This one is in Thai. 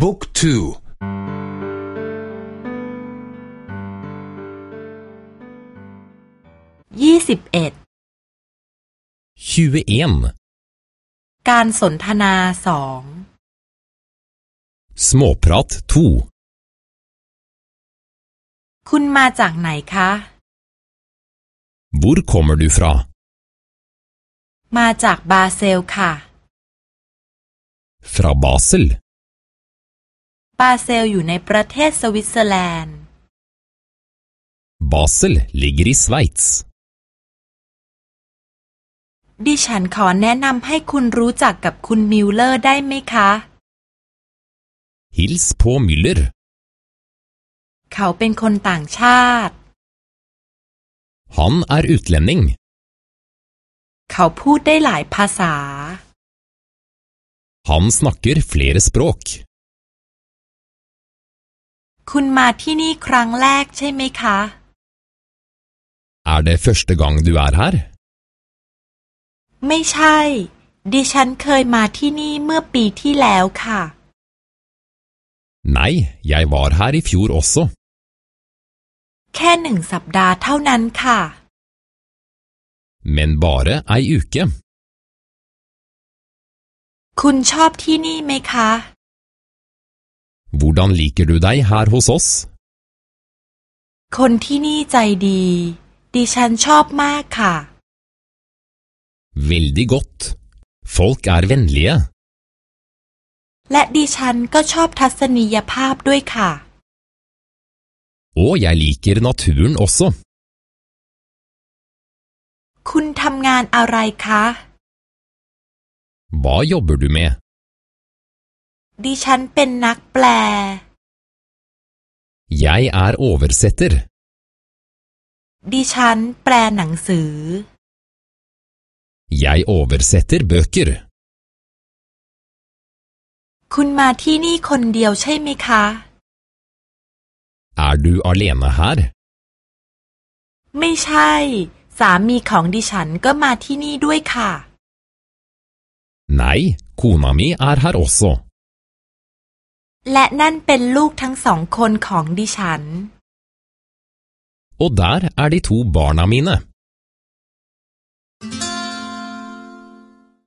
บุ๊กทูยี่สิบเอ็ดการสนทนาสอง Småprat 2คุณมาจากไหนคะ Hvor kommer du fra? มาจากบาเซลค่ะ Fra Basel. บาเซลอยู่ในประเทศสวิตเซอร์แลนด์ Basel ligger i Sveits. ดิฉันขอแนะนำให้คุณรู้จักกับคุณมิลเลอร์ได้ไหมคะ Hils på Müller. เขาเป็นคนต่างชาติ Han er utlending. เขาพูดได้หลายภาษา Han snakker flere språk. คุณมาที่นี่ครั้งแรกใช่ไหมคะ Er det første gang du er her? ไม่ใช่ ดิฉันเคยมาที่นี่เมื่อปีที่แล้วค่ะ Nei, jeg var her i fjor også. แค่หนึ่งสัปดาห์เท่านั้นค่ะ Men bare ei uke. คุณชอบที่นี่ไหมคะ Hvordan liker du deg her hos oss? คนที่นี่ใจดี ดิฉันชอบมากค่ะ Veldig godt. Folk er vennlige. และดิฉันก็ชอบทัศนียภาพด้วยค่ะ Og jeg liker naturen også. คุณทำงานอะไรคะ Hva jobber du med? ดิฉันเป็นนักแปล Jeg er oversetter. ดิฉันแปลหนังสือ Jeg oversetter bøker. คุณมาที่นี่คนเดียวใช่ไหมคะ Er du alene her? ไม่ใช่ สามีของดิฉันก็มาที่นี่ด้วยค่ะ Nei, kona mi er her også. และนั่นเป็นลูกทั้งสองคนของดิฉัน Og der er de to barna mine.